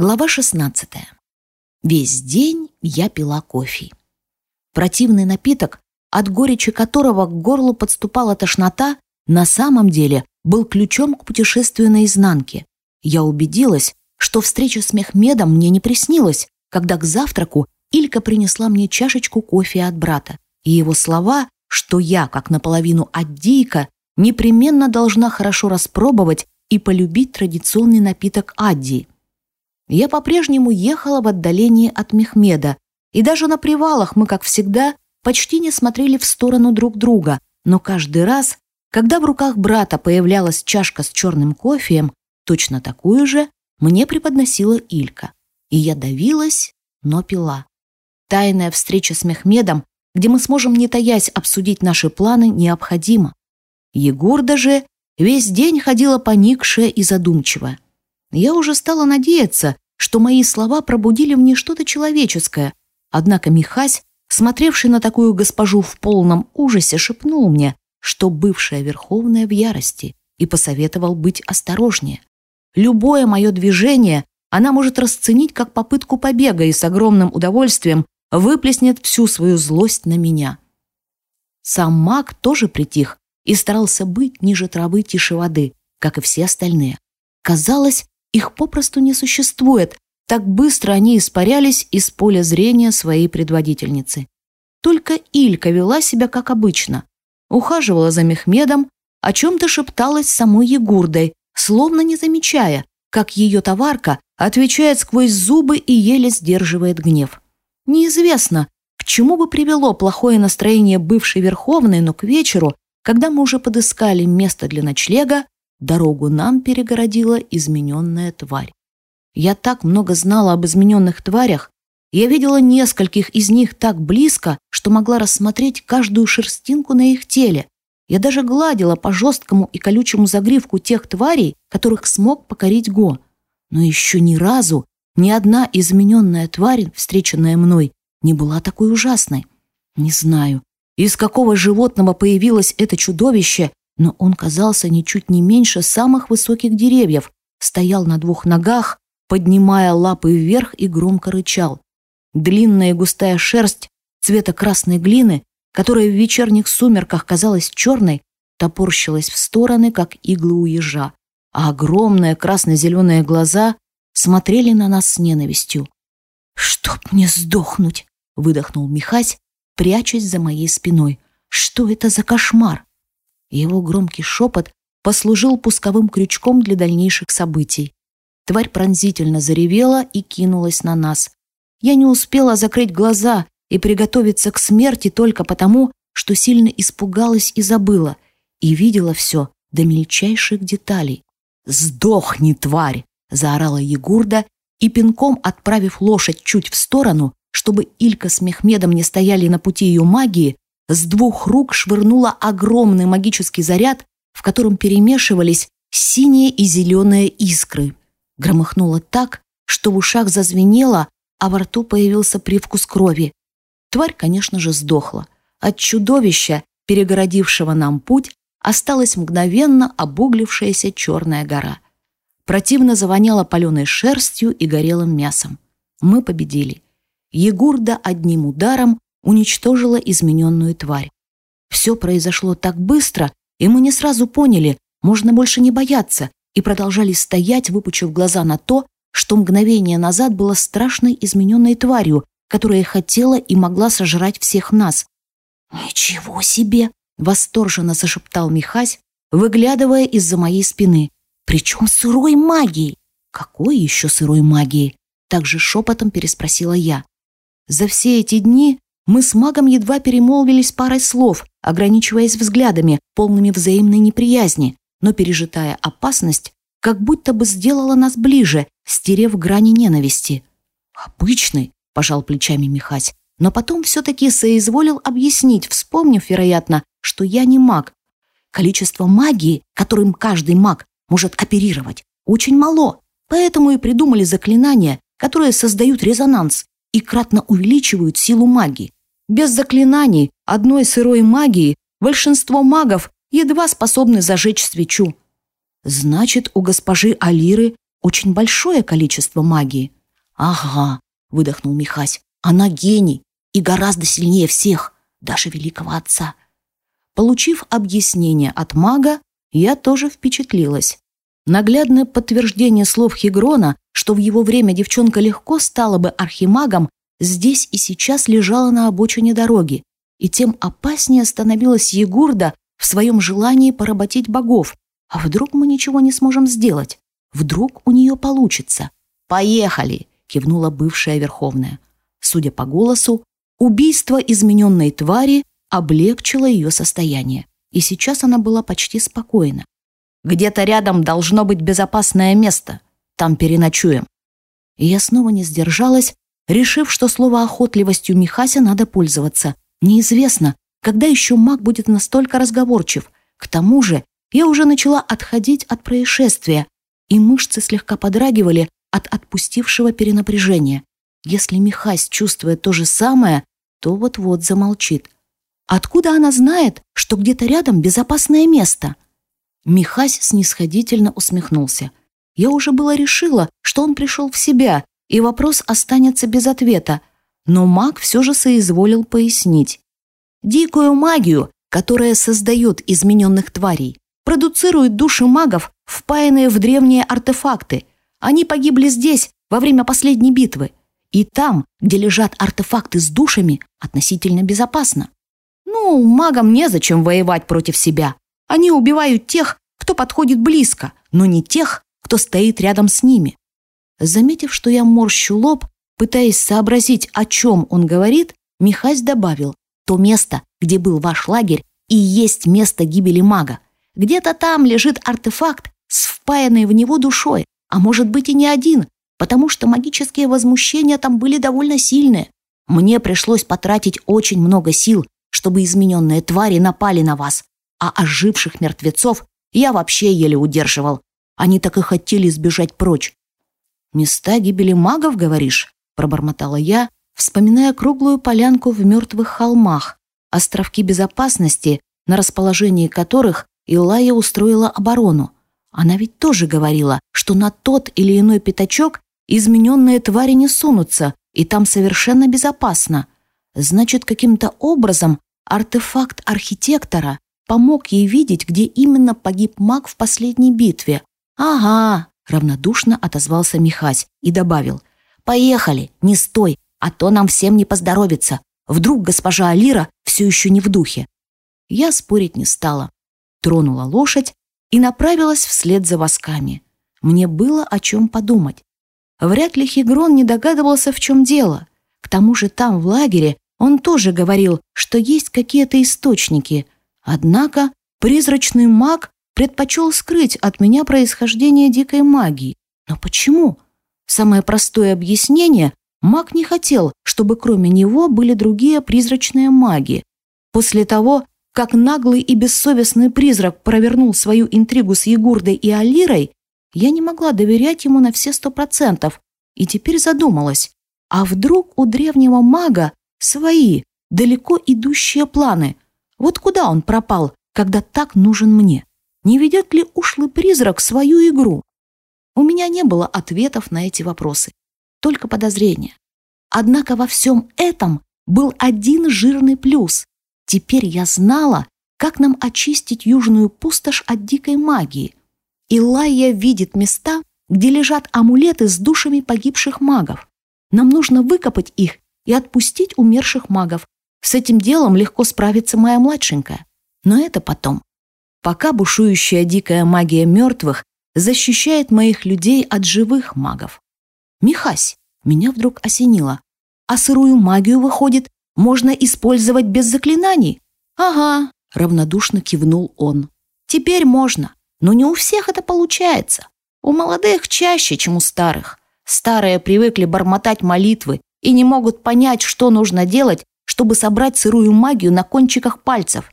Глава 16. Весь день я пила кофе. Противный напиток, от горечи которого к горлу подступала тошнота, на самом деле был ключом к путешествию наизнанке. Я убедилась, что встреча с Мехмедом мне не приснилась, когда к завтраку Илька принесла мне чашечку кофе от брата, и его слова, что я, как наполовину аддийка, непременно должна хорошо распробовать и полюбить традиционный напиток аддии – я по-прежнему ехала в отдалении от Мехмеда, и даже на привалах мы, как всегда, почти не смотрели в сторону друг друга, но каждый раз, когда в руках брата появлялась чашка с черным кофеем, точно такую же мне преподносила Илька. И я давилась, но пила. Тайная встреча с Мехмедом, где мы сможем, не таясь, обсудить наши планы, необходима. Егорда же весь день ходила поникшая и задумчивая. Я уже стала надеяться, что мои слова пробудили в ней что-то человеческое. Однако Михась, смотревший на такую госпожу в полном ужасе, шепнул мне, что бывшая Верховная в ярости, и посоветовал быть осторожнее. Любое мое движение она может расценить как попытку побега и с огромным удовольствием выплеснет всю свою злость на меня. Сам маг тоже притих и старался быть ниже травы тише воды, как и все остальные. Казалось, их попросту не существует, так быстро они испарялись из поля зрения своей предводительницы. Только Илька вела себя как обычно. Ухаживала за Мехмедом, о чем-то шепталась самой Егурдой, словно не замечая, как ее товарка отвечает сквозь зубы и еле сдерживает гнев. Неизвестно, к чему бы привело плохое настроение бывшей Верховной, но к вечеру, когда мы уже подыскали место для ночлега, Дорогу нам перегородила измененная тварь. Я так много знала об измененных тварях, я видела нескольких из них так близко, что могла рассмотреть каждую шерстинку на их теле. Я даже гладила по жесткому и колючему загривку тех тварей, которых смог покорить Го. Но еще ни разу ни одна измененная тварь, встреченная мной, не была такой ужасной. Не знаю, из какого животного появилось это чудовище но он казался ничуть не меньше самых высоких деревьев, стоял на двух ногах, поднимая лапы вверх и громко рычал. Длинная густая шерсть цвета красной глины, которая в вечерних сумерках казалась черной, топорщилась в стороны, как иглы у ежа, а огромные красно-зеленые глаза смотрели на нас с ненавистью. «Чтоб мне сдохнуть!» — выдохнул Михась, прячась за моей спиной. «Что это за кошмар?» Его громкий шепот послужил пусковым крючком для дальнейших событий. Тварь пронзительно заревела и кинулась на нас. Я не успела закрыть глаза и приготовиться к смерти только потому, что сильно испугалась и забыла, и видела все до мельчайших деталей. «Сдохни, тварь!» — заорала Егурда, и пинком отправив лошадь чуть в сторону, чтобы Илька с Мехмедом не стояли на пути ее магии, с двух рук швырнула огромный магический заряд, в котором перемешивались синие и зеленые искры. Громыхнуло так, что в ушах зазвенело, а во рту появился привкус крови. Тварь, конечно же, сдохла. От чудовища, перегородившего нам путь, осталась мгновенно обуглившаяся черная гора. Противно завоняло паленой шерстью и горелым мясом. Мы победили. Егурда одним ударом уничтожила измененную тварь. Все произошло так быстро, и мы не сразу поняли, можно больше не бояться, и продолжали стоять, выпучив глаза на то, что мгновение назад было страшной измененной тварью, которая хотела и могла сожрать всех нас. «Ничего себе!» — восторженно зашептал Михась, выглядывая из-за моей спины. «Причем сырой магией!» «Какой еще сырой магией?» Также шепотом переспросила я. За все эти дни мы с магом едва перемолвились парой слов, ограничиваясь взглядами, полными взаимной неприязни, но пережитая опасность как будто бы сделала нас ближе, стерев грани ненависти. «Обычный», — пожал плечами Михась, но потом все-таки соизволил объяснить, вспомнив, вероятно, что я не маг. Количество магии, которым каждый маг может оперировать, очень мало, поэтому и придумали заклинания, которые создают резонанс и кратно увеличивают силу магии. Без заклинаний, одной сырой магии, большинство магов едва способны зажечь свечу. Значит, у госпожи Алиры очень большое количество магии. Ага, выдохнул Михась. Она гений и гораздо сильнее всех, даже великого отца. Получив объяснение от мага, я тоже впечатлилась. Наглядное подтверждение слов Хигрона, что в его время девчонка легко стала бы архимагом, здесь и сейчас лежало на обочине дороги, и тем опаснее становилась Егурда в своем желании поработить богов. А вдруг мы ничего не сможем сделать? Вдруг у нее получится? «Поехали!» — кивнула бывшая Верховная. Судя по голосу, убийство измененной твари облегчило ее состояние, и сейчас она была почти спокойна. «Где-то рядом должно быть безопасное место. Там переночуем». И я снова не сдержалась, решив, что слово охотливостью Михася надо пользоваться. Неизвестно, когда еще маг будет настолько разговорчив. К тому же я уже начала отходить от происшествия, и мышцы слегка подрагивали от отпустившего перенапряжения. Если Михась чувствует то же самое, то вот-вот замолчит. Откуда она знает, что где-то рядом безопасное место? Михась снисходительно усмехнулся. Я уже было решила, что он пришел в себя, и вопрос останется без ответа, но маг все же соизволил пояснить. Дикую магию, которая создает измененных тварей, продуцирует души магов, впаянные в древние артефакты. Они погибли здесь, во время последней битвы. И там, где лежат артефакты с душами, относительно безопасно. Ну, магам незачем воевать против себя. Они убивают тех, кто подходит близко, но не тех, кто стоит рядом с ними. Заметив, что я морщу лоб, пытаясь сообразить, о чем он говорит, Михась добавил, то место, где был ваш лагерь, и есть место гибели мага. Где-то там лежит артефакт с впаянной в него душой, а может быть и не один, потому что магические возмущения там были довольно сильные. Мне пришлось потратить очень много сил, чтобы измененные твари напали на вас, а оживших мертвецов я вообще еле удерживал. Они так и хотели сбежать прочь. «Места гибели магов, говоришь?» – пробормотала я, вспоминая круглую полянку в мертвых холмах, островки безопасности, на расположении которых Илая устроила оборону. Она ведь тоже говорила, что на тот или иной пятачок измененные твари не сунутся, и там совершенно безопасно. Значит, каким-то образом артефакт архитектора помог ей видеть, где именно погиб маг в последней битве. «Ага», — равнодушно отозвался Михась и добавил, «Поехали, не стой, а то нам всем не поздоровится. Вдруг госпожа Алира все еще не в духе». Я спорить не стала. Тронула лошадь и направилась вслед за восками. Мне было о чем подумать. Вряд ли Хигрон не догадывался, в чем дело. К тому же там, в лагере, он тоже говорил, что есть какие-то источники. Однако призрачный маг предпочел скрыть от меня происхождение дикой магии. Но почему? Самое простое объяснение – маг не хотел, чтобы кроме него были другие призрачные маги. После того, как наглый и бессовестный призрак провернул свою интригу с Егурдой и Алирой, я не могла доверять ему на все сто процентов и теперь задумалась, а вдруг у древнего мага свои, далеко идущие планы? Вот куда он пропал, когда так нужен мне? Не ведет ли ушлый призрак свою игру? У меня не было ответов на эти вопросы, только подозрения. Однако во всем этом был один жирный плюс. Теперь я знала, как нам очистить южную пустошь от дикой магии. Илайя видит места, где лежат амулеты с душами погибших магов. Нам нужно выкопать их и отпустить умерших магов. С этим делом легко справится моя младшенькая. Но это потом. Пока бушующая дикая магия мертвых защищает моих людей от живых магов. Михась, меня вдруг осенило. А сырую магию, выходит, можно использовать без заклинаний? Ага, равнодушно кивнул он. Теперь можно. Но не у всех это получается. У молодых чаще, чем у старых. Старые привыкли бормотать молитвы и не могут понять, что нужно делать, чтобы собрать сырую магию на кончиках пальцев.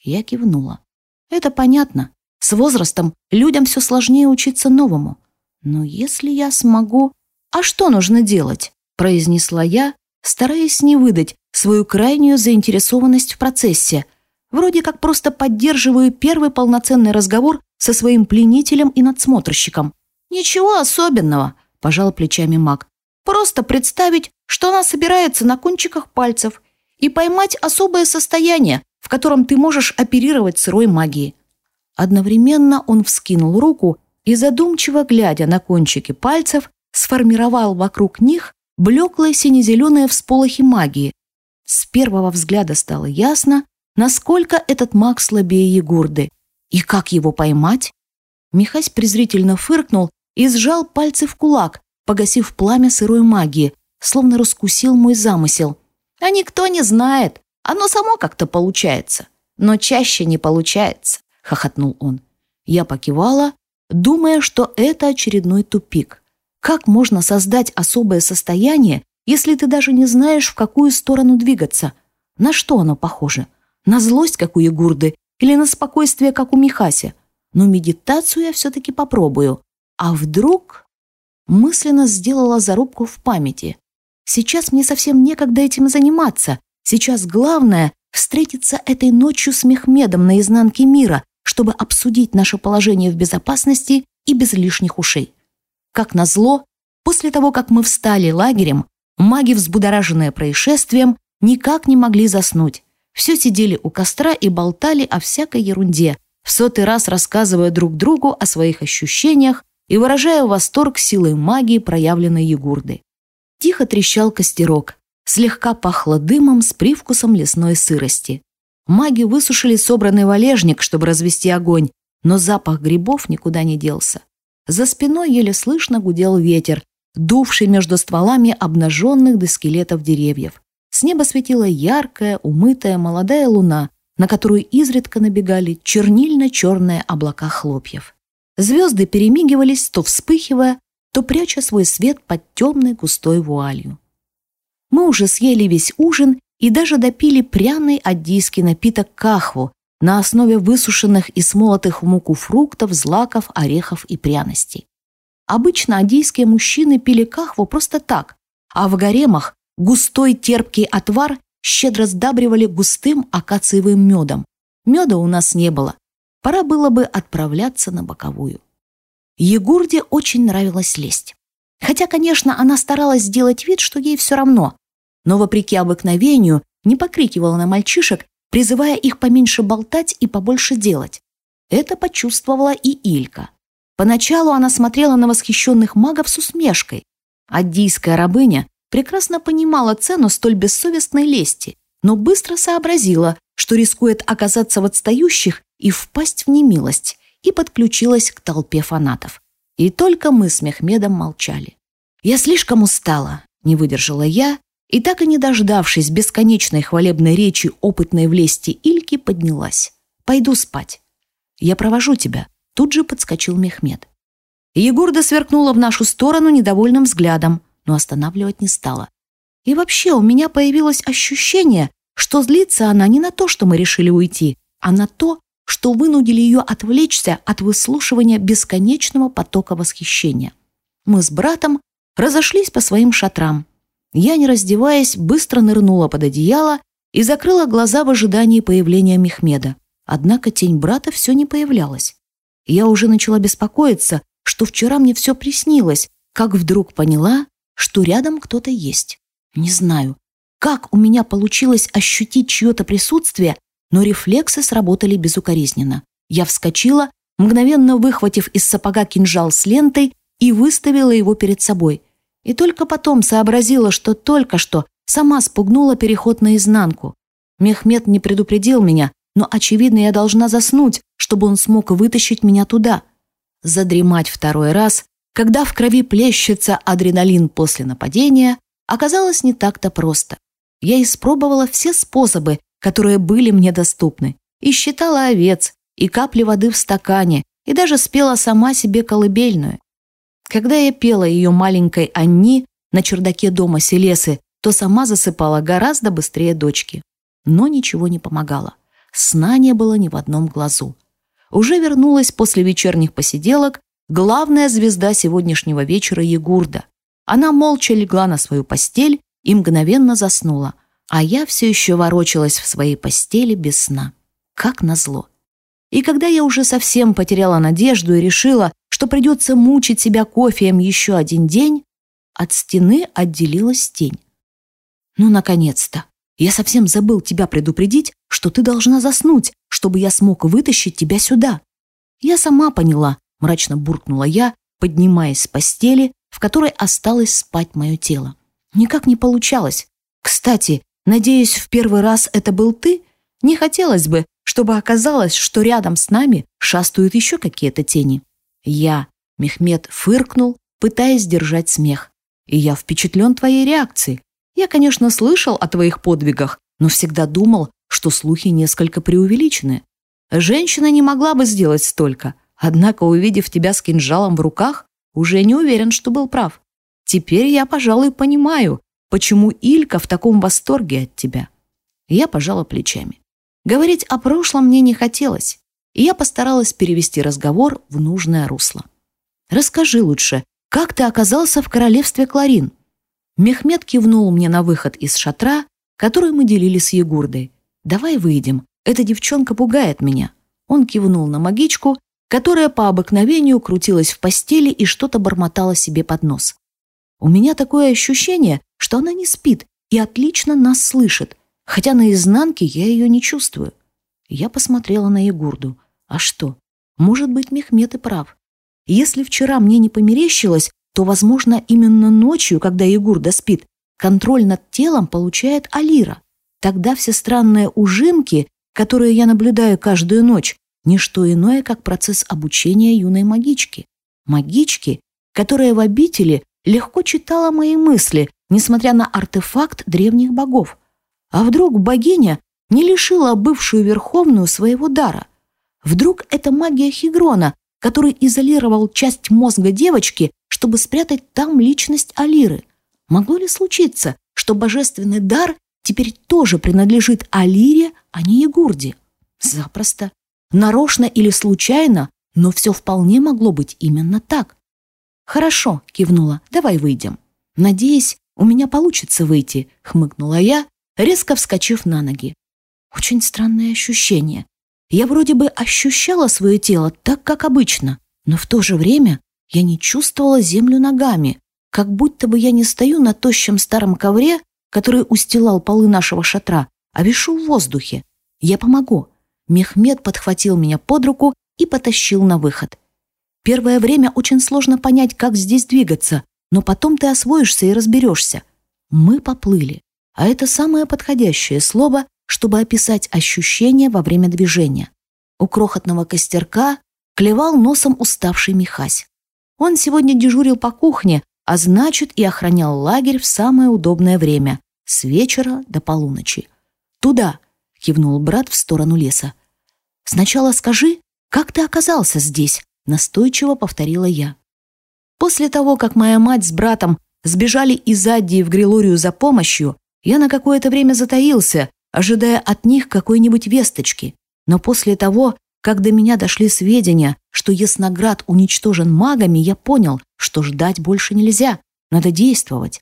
Я кивнула. Это понятно. С возрастом людям все сложнее учиться новому. Но если я смогу... А что нужно делать? Произнесла я, стараясь не выдать свою крайнюю заинтересованность в процессе. Вроде как просто поддерживаю первый полноценный разговор со своим пленителем и надсмотрщиком. «Ничего особенного», – пожал плечами маг. «Просто представить, что она собирается на кончиках пальцев и поймать особое состояние, в котором ты можешь оперировать сырой магией». Одновременно он вскинул руку и, задумчиво глядя на кончики пальцев, сформировал вокруг них блеклые сине-зеленые всполохи магии. С первого взгляда стало ясно, насколько этот маг слабее Егурды. И как его поймать? Михась презрительно фыркнул и сжал пальцы в кулак, погасив пламя сырой магии, словно раскусил мой замысел. А никто не знает, оно само как-то получается. Но чаще не получается, хохотнул он. Я покивала, думая, что это очередной тупик. Как можно создать особое состояние, если ты даже не знаешь, в какую сторону двигаться? На что оно похоже? На злость, как у Егурды, или на спокойствие, как у Михаси? Но медитацию я все-таки попробую. А вдруг... Мысленно сделала зарубку в памяти. Сейчас мне совсем некогда этим заниматься. Сейчас главное — встретиться этой ночью с Мехмедом на изнанке мира, чтобы обсудить наше положение в безопасности и без лишних ушей. Как назло, после того, как мы встали лагерем, маги, взбудораженные происшествием, никак не могли заснуть. Все сидели у костра и болтали о всякой ерунде, в сотый раз рассказывая друг другу о своих ощущениях и выражая восторг силой магии, проявленной Егурдой. Тихо трещал костерок, слегка пахло дымом с привкусом лесной сырости. Маги высушили собранный валежник, чтобы развести огонь, но запах грибов никуда не делся. За спиной еле слышно гудел ветер, дувший между стволами обнаженных до скелетов деревьев. С неба светила яркая, умытая молодая луна, на которую изредка набегали чернильно-черные облака хлопьев. Звезды перемигивались, то вспыхивая, то пряча свой свет под темной густой вуалью. Мы уже съели весь ужин и даже допили пряный аддийский напиток кахву на основе высушенных и смолотых в муку фруктов, злаков, орехов и пряностей. Обычно аддийские мужчины пили кахву просто так, а в гаремах густой терпкий отвар щедро сдабривали густым акациевым медом. Меда у нас не было. Пора было бы отправляться на боковую. Егурде очень нравилось лезть. Хотя, конечно, она старалась сделать вид, что ей все равно, но, вопреки обыкновению, не покрикивала на мальчишек, призывая их поменьше болтать и побольше делать. Это почувствовала и Илька. Поначалу она смотрела на восхищенных магов с усмешкой. Аддийская рабыня прекрасно понимала цену столь бессовестной лести, но быстро сообразила, что рискует оказаться в отстающих и впасть в немилость, и подключилась к толпе фанатов. И только мы с Мехмедом молчали. «Я слишком устала», — не выдержала я и так и не дождавшись бесконечной хвалебной речи опытной в лести Ильки, поднялась. «Пойду спать». «Я провожу тебя», — тут же подскочил Мехмед. Егорда сверкнула в нашу сторону недовольным взглядом, но останавливать не стала. И вообще у меня появилось ощущение, что злится она не на то, что мы решили уйти, а на то, что вынудили ее отвлечься от выслушивания бесконечного потока восхищения. Мы с братом разошлись по своим шатрам, я, не раздеваясь, быстро нырнула под одеяло и закрыла глаза в ожидании появления Мехмеда. Однако тень брата все не появлялась. Я уже начала беспокоиться, что вчера мне все приснилось, как вдруг поняла, что рядом кто-то есть. Не знаю, как у меня получилось ощутить чье-то присутствие, но рефлексы сработали безукоризненно. Я вскочила, мгновенно выхватив из сапога кинжал с лентой и выставила его перед собой – и только потом сообразила, что только что сама спугнула переход наизнанку. Мехмед не предупредил меня, но, очевидно, я должна заснуть, чтобы он смог вытащить меня туда. Задремать второй раз, когда в крови плещется адреналин после нападения, оказалось не так-то просто. Я испробовала все способы, которые были мне доступны, и считала овец, и капли воды в стакане, и даже спела сама себе колыбельную. Когда я пела ее маленькой Анни на чердаке дома Селесы, то сама засыпала гораздо быстрее дочки. Но ничего не помогало. Сна не было ни в одном глазу. Уже вернулась после вечерних посиделок главная звезда сегодняшнего вечера Егурда. Она молча легла на свою постель и мгновенно заснула, а я все еще ворочалась в своей постели без сна. Как назло. И когда я уже совсем потеряла надежду и решила, что придется мучить себя кофеем еще один день, от стены отделилась тень. Ну, наконец-то! Я совсем забыл тебя предупредить, что ты должна заснуть, чтобы я смог вытащить тебя сюда. Я сама поняла, мрачно буркнула я, поднимаясь с постели, в которой осталось спать мое тело. Никак не получалось. Кстати, надеюсь, в первый раз это был ты? Не хотелось бы, чтобы оказалось, что рядом с нами шастают еще какие-то тени. Я, Мехмед, фыркнул, пытаясь держать смех. И я впечатлен твоей реакцией. Я, конечно, слышал о твоих подвигах, но всегда думал, что слухи несколько преувеличены. Женщина не могла бы сделать столько, однако, увидев тебя с кинжалом в руках, уже не уверен, что был прав. Теперь я, пожалуй, понимаю, почему Илька в таком восторге от тебя. Я пожала плечами. Говорить о прошлом мне не хотелось, и я постаралась перевести разговор в нужное русло. Расскажи лучше, как ты оказался в королевстве Кларин? Мехмед кивнул мне на выход из шатра, который мы делили с Егурдой. «Давай выйдем, эта девчонка пугает меня». Он кивнул на магичку, которая по обыкновению крутилась в постели и что-то бормотала себе под нос. У меня такое ощущение, что она не спит и отлично нас слышит, хотя на изнанке я ее не чувствую. Я посмотрела на Егурду. А что? Может быть, Мехмед и прав. Если вчера мне не померещилось, то, возможно, именно ночью, когда Егурда спит, контроль над телом получает Алира. Тогда все странные ужимки, которые я наблюдаю каждую ночь, не что иное, как процесс обучения юной магички. Магички, которая в обители легко читала мои мысли, несмотря на артефакт древних богов. А вдруг богиня не лишила бывшую верховную своего дара? Вдруг это магия Хигрона, который изолировал часть мозга девочки чтобы спрятать там личность Алиры. Могло ли случиться, что божественный дар теперь тоже принадлежит Алире, а не Егурде? Запросто. Нарочно или случайно, но все вполне могло быть именно так. «Хорошо», — кивнула, — «давай выйдем». «Надеюсь, у меня получится выйти», — хмыкнула я, резко вскочив на ноги. Очень странное ощущение. Я вроде бы ощущала свое тело так, как обычно, но в то же время я не чувствовала землю ногами, как будто бы я не стою на тощем старом ковре, который устилал полы нашего шатра, а вишу в воздухе. Я помогу. Мехмед подхватил меня под руку и потащил на выход. Первое время очень сложно понять, как здесь двигаться, но потом ты освоишься и разберешься. Мы поплыли. А это самое подходящее слово, чтобы описать ощущения во время движения. У крохотного костерка клевал носом уставший Михась. Он сегодня дежурил по кухне, а значит и охранял лагерь в самое удобное время — с вечера до полуночи. «Туда!» — кивнул брат в сторону леса. «Сначала скажи, как ты оказался здесь?» — настойчиво повторила я. После того, как моя мать с братом сбежали из Аддии в Грилорию за помощью, я на какое-то время затаился, ожидая от них какой-нибудь весточки. Но после того, как до меня дошли сведения, что Ясноград уничтожен магами, я понял, что ждать больше нельзя, надо действовать.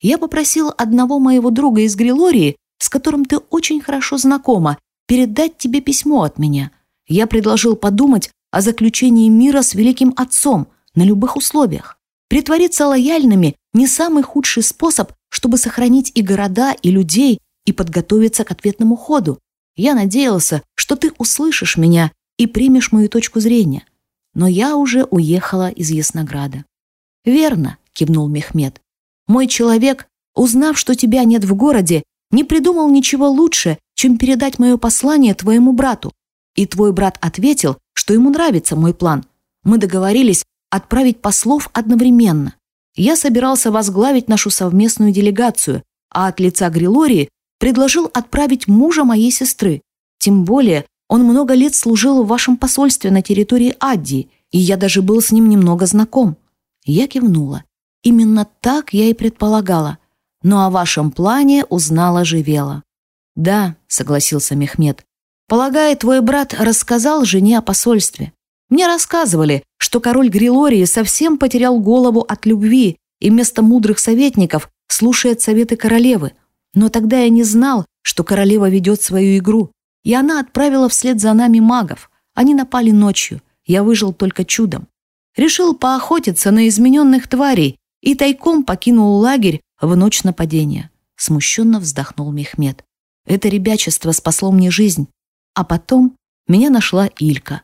Я попросил одного моего друга из Грилории, с которым ты очень хорошо знакома, передать тебе письмо от меня. Я предложил подумать о заключении мира с Великим Отцом на любых условиях. Притвориться лояльными – не самый худший способ, чтобы сохранить и города, и людей, и подготовиться к ответному ходу. Я надеялся, что ты услышишь меня и примешь мою точку зрения. Но я уже уехала из Яснограда. «Верно», — кивнул Мехмед. «Мой человек, узнав, что тебя нет в городе, не придумал ничего лучше, чем передать мое послание твоему брату. И твой брат ответил, что ему нравится мой план. Мы договорились отправить послов одновременно. Я собирался возглавить нашу совместную делегацию, а от лица Грилории предложил отправить мужа моей сестры. Тем более, он много лет служил в вашем посольстве на территории Адди, и я даже был с ним немного знаком». Я кивнула. Именно так я и предполагала. Но о вашем плане узнала Живела. «Да», — согласился Мехмед. «Полагаю, твой брат рассказал жене о посольстве. Мне рассказывали, что король Грилории совсем потерял голову от любви и вместо мудрых советников слушает советы королевы. Но тогда я не знал, что королева ведет свою игру и она отправила вслед за нами магов. Они напали ночью. Я выжил только чудом. Решил поохотиться на измененных тварей и тайком покинул лагерь в ночь нападения. Смущенно вздохнул Мехмед. Это ребячество спасло мне жизнь. А потом меня нашла Илька.